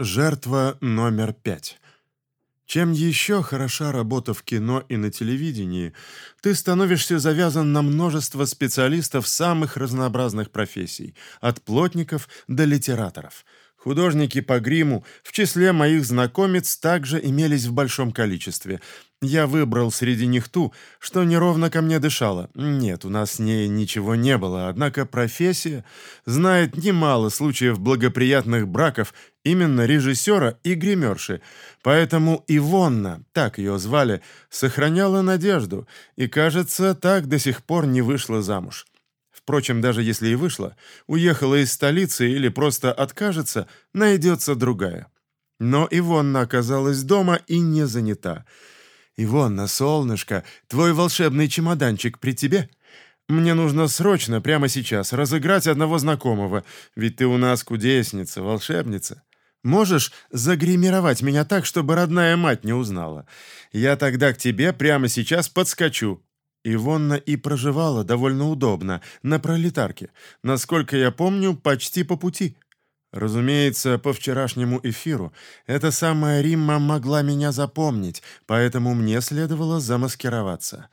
Жертва номер пять. Чем еще хороша работа в кино и на телевидении, ты становишься завязан на множество специалистов самых разнообразных профессий, от плотников до литераторов. Художники по гриму в числе моих знакомец также имелись в большом количестве, я выбрал среди них ту, что неровно ко мне дышала. Нет, у нас с ней ничего не было, однако профессия знает немало случаев благоприятных браков именно режиссера и гримерши, поэтому Ивонна, так ее звали, сохраняла надежду и, кажется, так до сих пор не вышла замуж. Впрочем, даже если и вышла, уехала из столицы или просто откажется, найдется другая. Но Ивонна оказалась дома и не занята — «Ивонна, солнышко, твой волшебный чемоданчик при тебе? Мне нужно срочно, прямо сейчас, разыграть одного знакомого, ведь ты у нас кудесница, волшебница. Можешь загримировать меня так, чтобы родная мать не узнала? Я тогда к тебе прямо сейчас подскочу». Ивонна и проживала довольно удобно, на пролетарке. Насколько я помню, почти по пути. Разумеется, по вчерашнему эфиру эта самая Римма могла меня запомнить, поэтому мне следовало замаскироваться.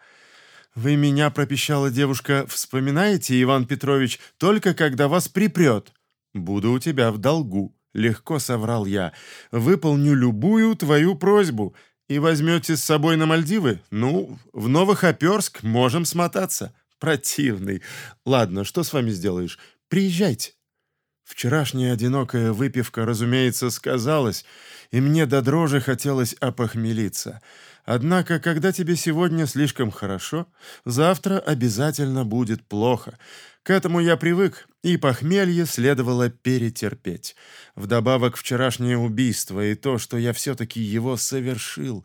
«Вы меня, — пропищала девушка, — вспоминаете, Иван Петрович, только когда вас припрет?» «Буду у тебя в долгу», — легко соврал я. «Выполню любую твою просьбу. И возьмете с собой на Мальдивы? Ну, в Новохоперск можем смотаться. Противный. Ладно, что с вами сделаешь? Приезжайте». Вчерашняя одинокая выпивка, разумеется, сказалась, и мне до дрожи хотелось опохмелиться. Однако, когда тебе сегодня слишком хорошо, завтра обязательно будет плохо. К этому я привык, и похмелье следовало перетерпеть. Вдобавок вчерашнее убийство и то, что я все-таки его совершил,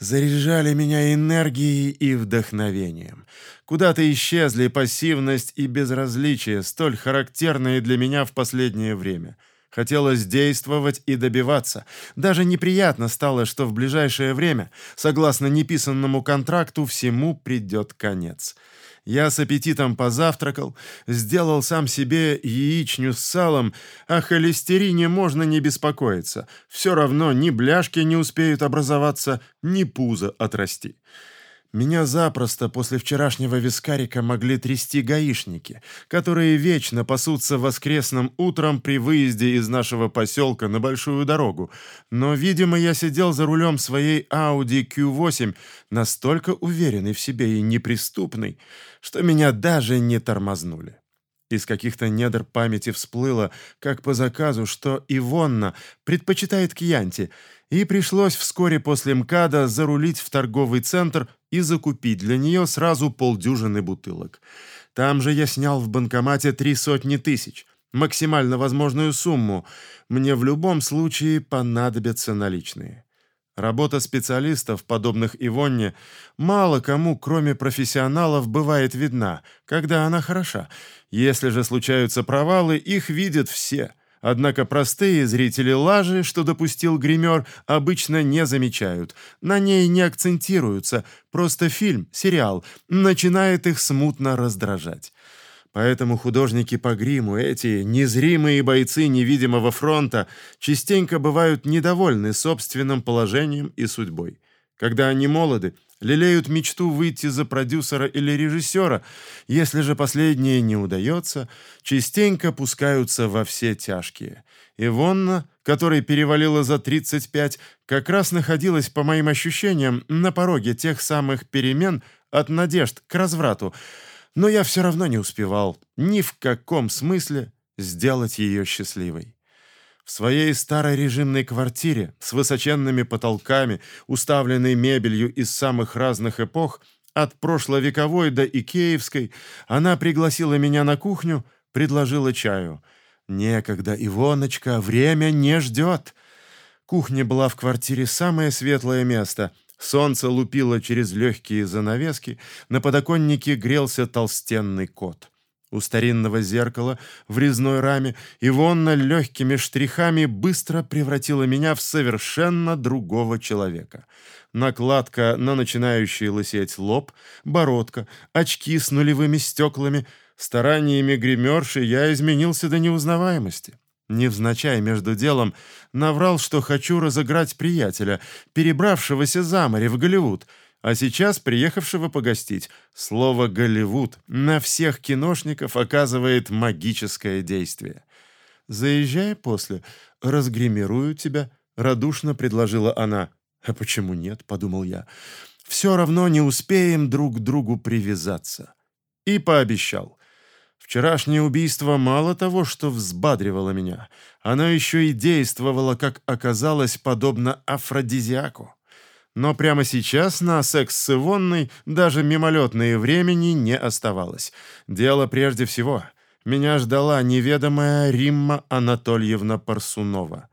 заряжали меня энергией и вдохновением. Куда-то исчезли пассивность и безразличие, столь характерные для меня в последнее время. Хотелось действовать и добиваться. Даже неприятно стало, что в ближайшее время, согласно неписанному контракту, всему придет конец. Я с аппетитом позавтракал, сделал сам себе яичню с салом, о холестерине можно не беспокоиться. Все равно ни бляшки не успеют образоваться, ни пузо отрасти. Меня запросто после вчерашнего вискарика могли трясти гаишники, которые вечно пасутся воскресным утром при выезде из нашего поселка на большую дорогу. Но, видимо, я сидел за рулем своей Audi Q8 настолько уверенный в себе и неприступный, что меня даже не тормознули. Из каких-то недр памяти всплыло, как по заказу, что Ивонна предпочитает кьянти, и пришлось вскоре после МКАДа зарулить в торговый центр и закупить для нее сразу полдюжины бутылок. Там же я снял в банкомате три сотни тысяч, максимально возможную сумму. Мне в любом случае понадобятся наличные. Работа специалистов, подобных Ивонне, мало кому, кроме профессионалов, бывает видна, когда она хороша. Если же случаются провалы, их видят все – Однако простые зрители лажи, что допустил гример, обычно не замечают. На ней не акцентируются, просто фильм, сериал, начинает их смутно раздражать. Поэтому художники по гриму, эти незримые бойцы невидимого фронта, частенько бывают недовольны собственным положением и судьбой. Когда они молоды, лелеют мечту выйти за продюсера или режиссера. Если же последнее не удается, частенько пускаются во все тяжкие. Ивонна, которой перевалила за 35, как раз находилась, по моим ощущениям, на пороге тех самых перемен от надежд к разврату, но я все равно не успевал ни в каком смысле сделать ее счастливой. В своей старой режимной квартире с высоченными потолками, уставленной мебелью из самых разных эпох, от прошловековой до икеевской, она пригласила меня на кухню, предложила чаю. «Некогда, Ивоночка, время не ждет!» Кухня была в квартире самое светлое место. Солнце лупило через легкие занавески, на подоконнике грелся толстенный кот. У старинного зеркала в резной раме Ивонна легкими штрихами быстро превратила меня в совершенно другого человека. Накладка на начинающий лысеть лоб, бородка, очки с нулевыми стеклами. Стараниями гримерши я изменился до неузнаваемости. Невзначай между делом наврал, что хочу разыграть приятеля, перебравшегося за море в Голливуд, а сейчас приехавшего погостить. Слово «Голливуд» на всех киношников оказывает магическое действие. «Заезжай после, разгримирую тебя», — радушно предложила она. «А почему нет?» — подумал я. «Все равно не успеем друг к другу привязаться». И пообещал. Вчерашнее убийство мало того, что взбадривало меня, оно еще и действовало, как оказалось, подобно афродизиаку. Но прямо сейчас на секс с Ивонной даже мимолетное времени не оставалось. Дело прежде всего. Меня ждала неведомая Римма Анатольевна Парсунова.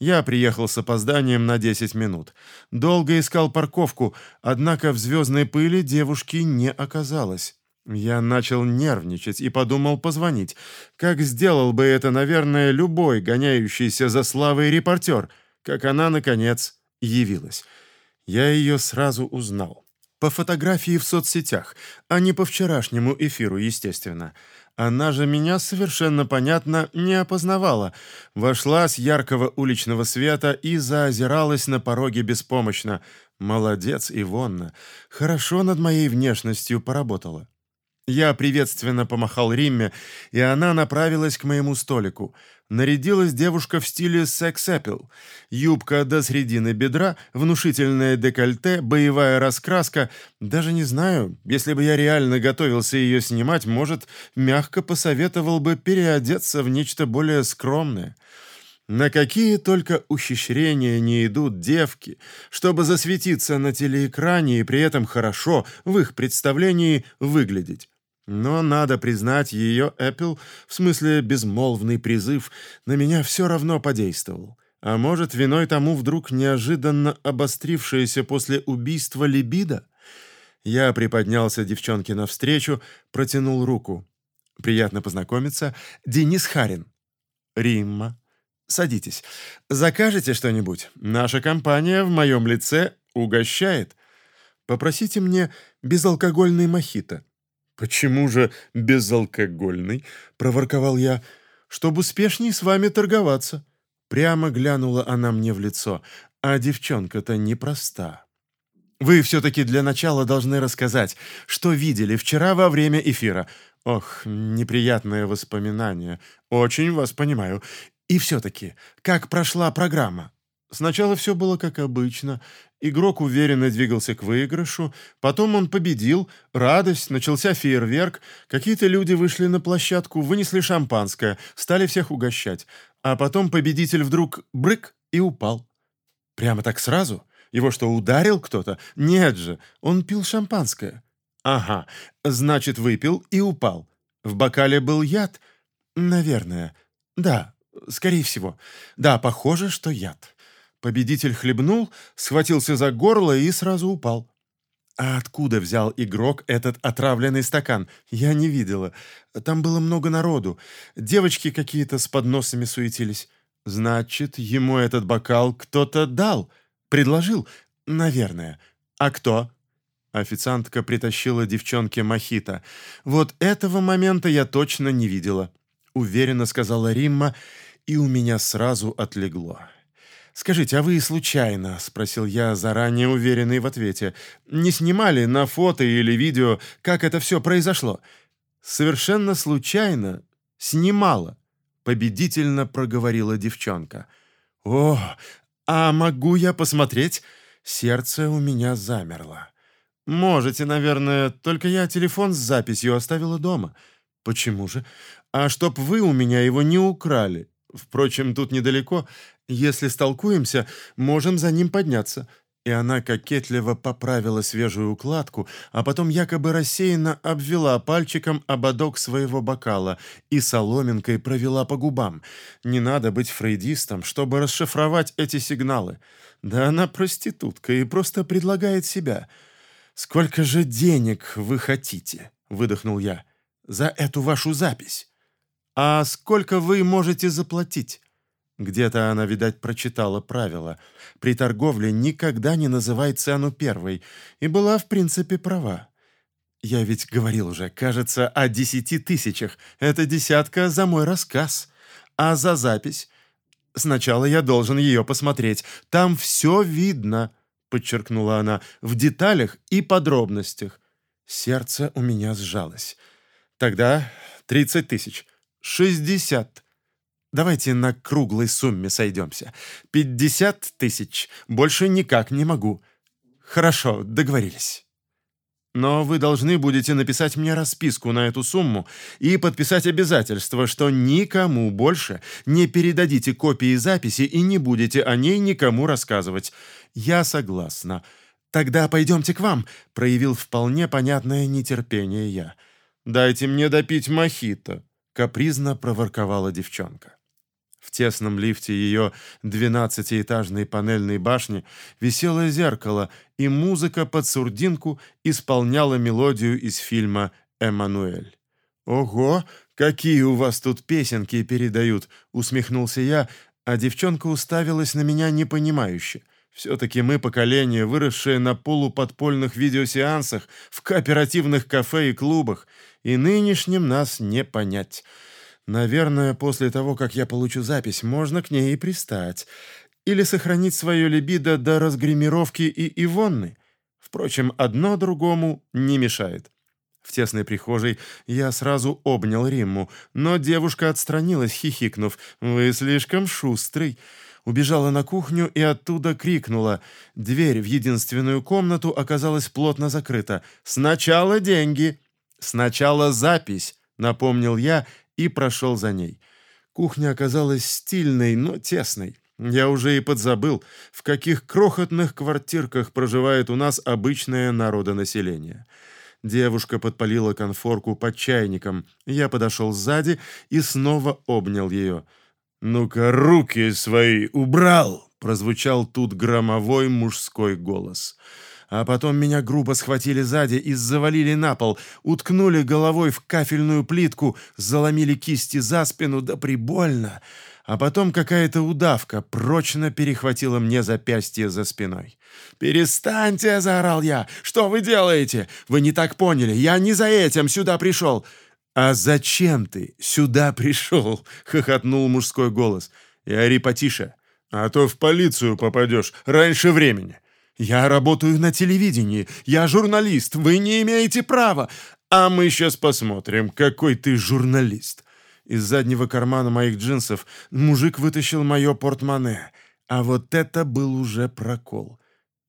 Я приехал с опозданием на 10 минут. Долго искал парковку, однако в звездной пыли девушки не оказалось. Я начал нервничать и подумал позвонить. Как сделал бы это, наверное, любой гоняющийся за славой репортер, как она, наконец, явилась. Я ее сразу узнал. По фотографии в соцсетях, а не по вчерашнему эфиру, естественно. Она же меня совершенно понятно не опознавала. Вошла с яркого уличного света и заозиралась на пороге беспомощно. Молодец, Ивонна. Хорошо над моей внешностью поработала. Я приветственно помахал Римме, и она направилась к моему столику. Нарядилась девушка в стиле секс-эппл. Юбка до середины бедра, внушительное декольте, боевая раскраска. Даже не знаю, если бы я реально готовился ее снимать, может, мягко посоветовал бы переодеться в нечто более скромное. На какие только ухищрения не идут девки, чтобы засветиться на телеэкране и при этом хорошо в их представлении выглядеть. Но, надо признать, ее Apple, в смысле безмолвный призыв, на меня все равно подействовал. А может, виной тому вдруг неожиданно обострившееся после убийства либидо? Я приподнялся девчонке навстречу, протянул руку. «Приятно познакомиться. Денис Харин». «Римма». «Садитесь. Закажете что-нибудь? Наша компания в моем лице угощает. Попросите мне безалкогольный мохито». «Почему же безалкогольный?» — проворковал я. «Чтобы успешней с вами торговаться». Прямо глянула она мне в лицо. А девчонка-то непроста. «Вы все-таки для начала должны рассказать, что видели вчера во время эфира. Ох, неприятное воспоминание. Очень вас понимаю. И все-таки, как прошла программа?» Сначала все было как обычно. Игрок уверенно двигался к выигрышу, потом он победил, радость, начался фейерверк, какие-то люди вышли на площадку, вынесли шампанское, стали всех угощать, а потом победитель вдруг брык и упал. Прямо так сразу? Его что, ударил кто-то? Нет же, он пил шампанское. Ага, значит, выпил и упал. В бокале был яд? Наверное. Да, скорее всего. Да, похоже, что яд. Победитель хлебнул, схватился за горло и сразу упал. А откуда взял игрок этот отравленный стакан? Я не видела. Там было много народу. Девочки какие-то с подносами суетились. Значит, ему этот бокал кто-то дал. Предложил? Наверное. А кто? Официантка притащила девчонке мохито. Вот этого момента я точно не видела. Уверенно сказала Римма, и у меня сразу отлегло. «Скажите, а вы случайно, — спросил я, заранее уверенный в ответе, — не снимали на фото или видео, как это все произошло?» «Совершенно случайно снимала», — победительно проговорила девчонка. «О, а могу я посмотреть?» Сердце у меня замерло. «Можете, наверное, только я телефон с записью оставила дома». «Почему же? А чтоб вы у меня его не украли. Впрочем, тут недалеко. Если столкуемся, можем за ним подняться». И она кокетливо поправила свежую укладку, а потом якобы рассеянно обвела пальчиком ободок своего бокала и соломинкой провела по губам. Не надо быть фрейдистом, чтобы расшифровать эти сигналы. Да она проститутка и просто предлагает себя. «Сколько же денег вы хотите?» — выдохнул я. «За эту вашу запись». «А сколько вы можете заплатить?» Где-то она, видать, прочитала правила. При торговле никогда не называй цену первой. И была, в принципе, права. Я ведь говорил уже, кажется, о десяти тысячах. Это десятка за мой рассказ. А за запись? Сначала я должен ее посмотреть. Там все видно, подчеркнула она, в деталях и подробностях. Сердце у меня сжалось. Тогда тридцать тысяч. Шестьдесят. Давайте на круглой сумме сойдемся. Пятьдесят тысяч. Больше никак не могу. Хорошо, договорились. Но вы должны будете написать мне расписку на эту сумму и подписать обязательство, что никому больше не передадите копии записи и не будете о ней никому рассказывать. Я согласна. Тогда пойдемте к вам, проявил вполне понятное нетерпение я. Дайте мне допить мохито, капризно проворковала девчонка. В тесном лифте ее двенадцатиэтажной панельной башни висело зеркало, и музыка под сурдинку исполняла мелодию из фильма «Эммануэль». «Ого, какие у вас тут песенки передают!» — усмехнулся я, а девчонка уставилась на меня непонимающе. Все-таки мы поколение, выросшее на полуподпольных видеосеансах, в кооперативных кафе и клубах, и нынешним нас не понять — Наверное, после того, как я получу запись, можно к ней и пристать. Или сохранить свое либидо до разгримировки и Ивонны. Впрочем, одно другому не мешает. В тесной прихожей я сразу обнял Римму, но девушка отстранилась, хихикнув. «Вы слишком шустрый». Убежала на кухню и оттуда крикнула. Дверь в единственную комнату оказалась плотно закрыта. «Сначала деньги!» «Сначала запись!» — напомнил я и прошел за ней. Кухня оказалась стильной, но тесной. Я уже и подзабыл, в каких крохотных квартирках проживает у нас обычное народонаселение. Девушка подпалила конфорку под чайником. Я подошел сзади и снова обнял ее. «Ну-ка, руки свои убрал!» — прозвучал тут громовой мужской голос. А потом меня грубо схватили сзади и завалили на пол, уткнули головой в кафельную плитку, заломили кисти за спину, да прибольно. А потом какая-то удавка прочно перехватила мне запястье за спиной. «Перестаньте!» — заорал я. «Что вы делаете? Вы не так поняли. Я не за этим сюда пришел». «А зачем ты сюда пришел?» — хохотнул мужской голос. «И ори потише, а то в полицию попадешь раньше времени». «Я работаю на телевидении. Я журналист. Вы не имеете права. А мы сейчас посмотрим, какой ты журналист». Из заднего кармана моих джинсов мужик вытащил мое портмоне. А вот это был уже прокол.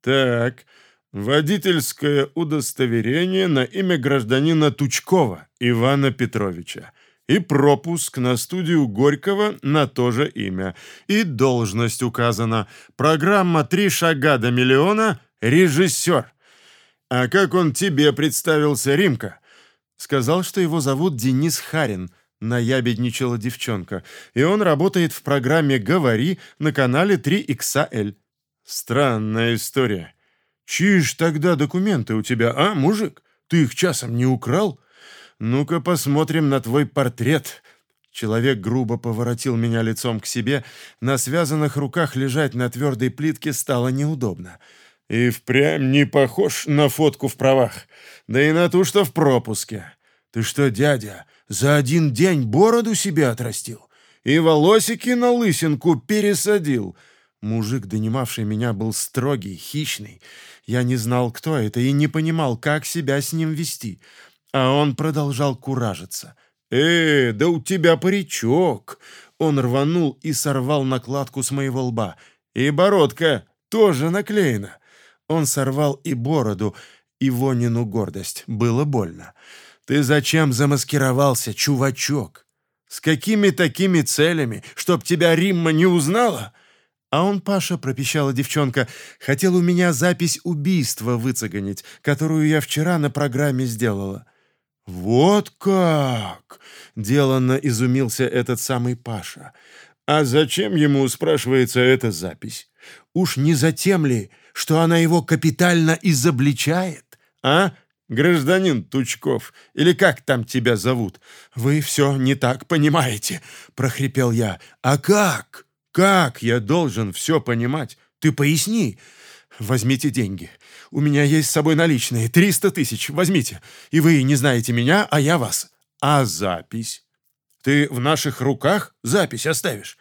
«Так, водительское удостоверение на имя гражданина Тучкова Ивана Петровича и пропуск на студию Горького на то же имя. И должность указана. Программа «Три шага до миллиона» — режиссер. А как он тебе представился, Римка? Сказал, что его зовут Денис Харин, наябедничала девчонка, и он работает в программе «Говори» на канале 3XL. Странная история. Чьи ж тогда документы у тебя, а, мужик? Ты их часом не украл? «Ну-ка посмотрим на твой портрет». Человек грубо поворотил меня лицом к себе. На связанных руках лежать на твердой плитке стало неудобно. И впрямь не похож на фотку в правах. Да и на ту, что в пропуске. Ты что, дядя, за один день бороду себе отрастил? И волосики на лысинку пересадил?» Мужик, донимавший меня, был строгий, хищный. Я не знал, кто это, и не понимал, как себя с ним вести. А он продолжал куражиться. «Э, да у тебя паричок!» Он рванул и сорвал накладку с моего лба. «И бородка тоже наклеена!» Он сорвал и бороду, и Вонину гордость. Было больно. «Ты зачем замаскировался, чувачок? С какими такими целями? Чтоб тебя Римма не узнала?» «А он, Паша, — пропищала девчонка, — хотел у меня запись убийства выцеганить, которую я вчера на программе сделала. «Вот как!» — деланно изумился этот самый Паша. «А зачем ему, спрашивается, эта запись? Уж не затем ли, что она его капитально изобличает, а, гражданин Тучков, или как там тебя зовут? Вы все не так понимаете», — прохрипел я. «А как? Как я должен все понимать? Ты поясни. Возьмите деньги. У меня есть с собой наличные. Триста тысяч. Возьмите. И вы не знаете меня, а я вас. А запись? Ты в наших руках запись оставишь?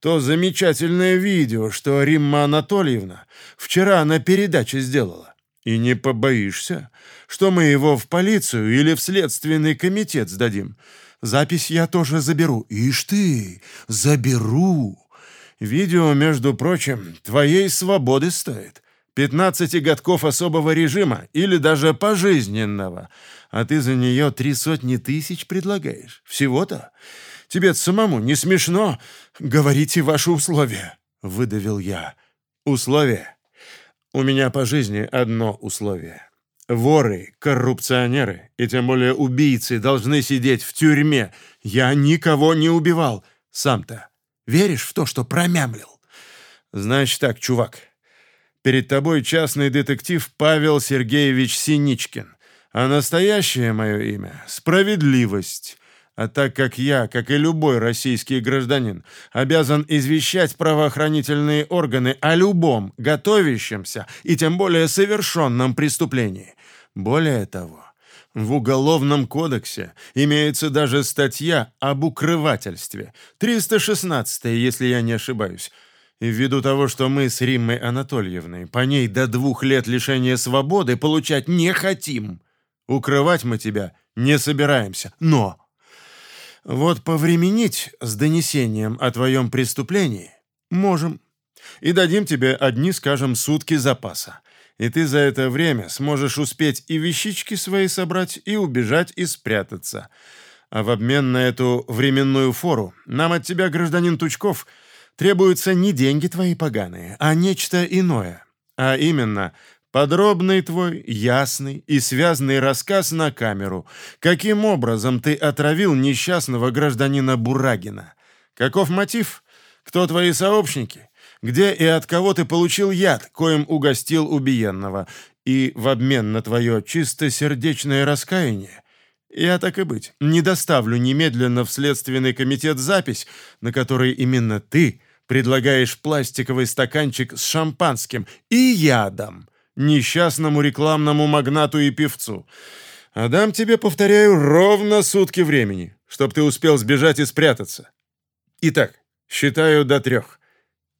То замечательное видео, что Римма Анатольевна вчера на передаче сделала. И не побоишься, что мы его в полицию или в следственный комитет сдадим. Запись я тоже заберу. Ишь ты, заберу. Видео, между прочим, твоей свободы стоит. 15 годков особого режима или даже пожизненного. А ты за нее три сотни тысяч предлагаешь. Всего-то? тебе самому не смешно? Говорите ваши условия», — выдавил я. «Условия? У меня по жизни одно условие. Воры, коррупционеры и тем более убийцы должны сидеть в тюрьме. Я никого не убивал. Сам-то веришь в то, что промямлил? Значит так, чувак, перед тобой частный детектив Павел Сергеевич Синичкин, а настоящее мое имя — Справедливость. А так как я, как и любой российский гражданин, обязан извещать правоохранительные органы о любом готовящемся и тем более совершенном преступлении. Более того, в Уголовном кодексе имеется даже статья об укрывательстве, 316 если я не ошибаюсь. И ввиду того, что мы с Риммой Анатольевной по ней до двух лет лишения свободы получать не хотим, укрывать мы тебя не собираемся. Но вот повременить с донесением о твоем преступлении можем. И дадим тебе одни, скажем, сутки запаса. И ты за это время сможешь успеть и вещички свои собрать, и убежать, и спрятаться. А в обмен на эту временную фору нам от тебя, гражданин Тучков, требуются не деньги твои поганые, а нечто иное. А именно Подробный твой, ясный и связанный рассказ на камеру. Каким образом ты отравил несчастного гражданина Бурагина? Каков мотив? Кто твои сообщники? Где и от кого ты получил яд, коим угостил убиенного? И в обмен на твое чистосердечное раскаяние я, так и быть, не доставлю немедленно в Следственный комитет запись, на которой именно ты предлагаешь пластиковый стаканчик с шампанским и ядом несчастному рекламному магнату и певцу. А дам тебе, повторяю, ровно сутки времени, чтоб ты успел сбежать и спрятаться. Итак, считаю до трех.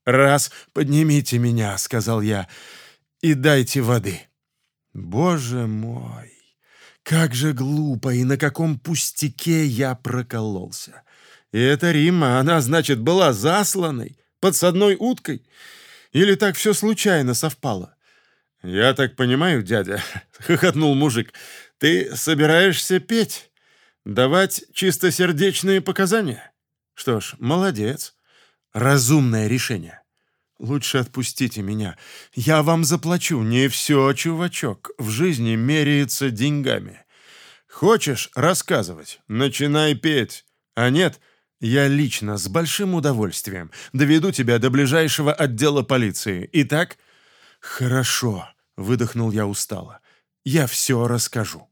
«Раз, поднимите меня», — сказал я, — «и дайте воды». Боже мой, как же глупо и на каком пустяке я прокололся. И эта Римма, она, значит, была засланной, подсадной уткой? Или так все случайно совпало? «Я так понимаю, дядя», — хохотнул мужик, — «ты собираешься петь, давать чистосердечные показания? Что ж, молодец. Разумное решение. Лучше отпустите меня. Я вам заплачу. Не все, чувачок, в жизни меряется деньгами. Хочешь рассказывать? Начинай петь. А нет, я лично с большим удовольствием доведу тебя до ближайшего отдела полиции. Итак, «Хорошо», — выдохнул я устало. «Я все расскажу».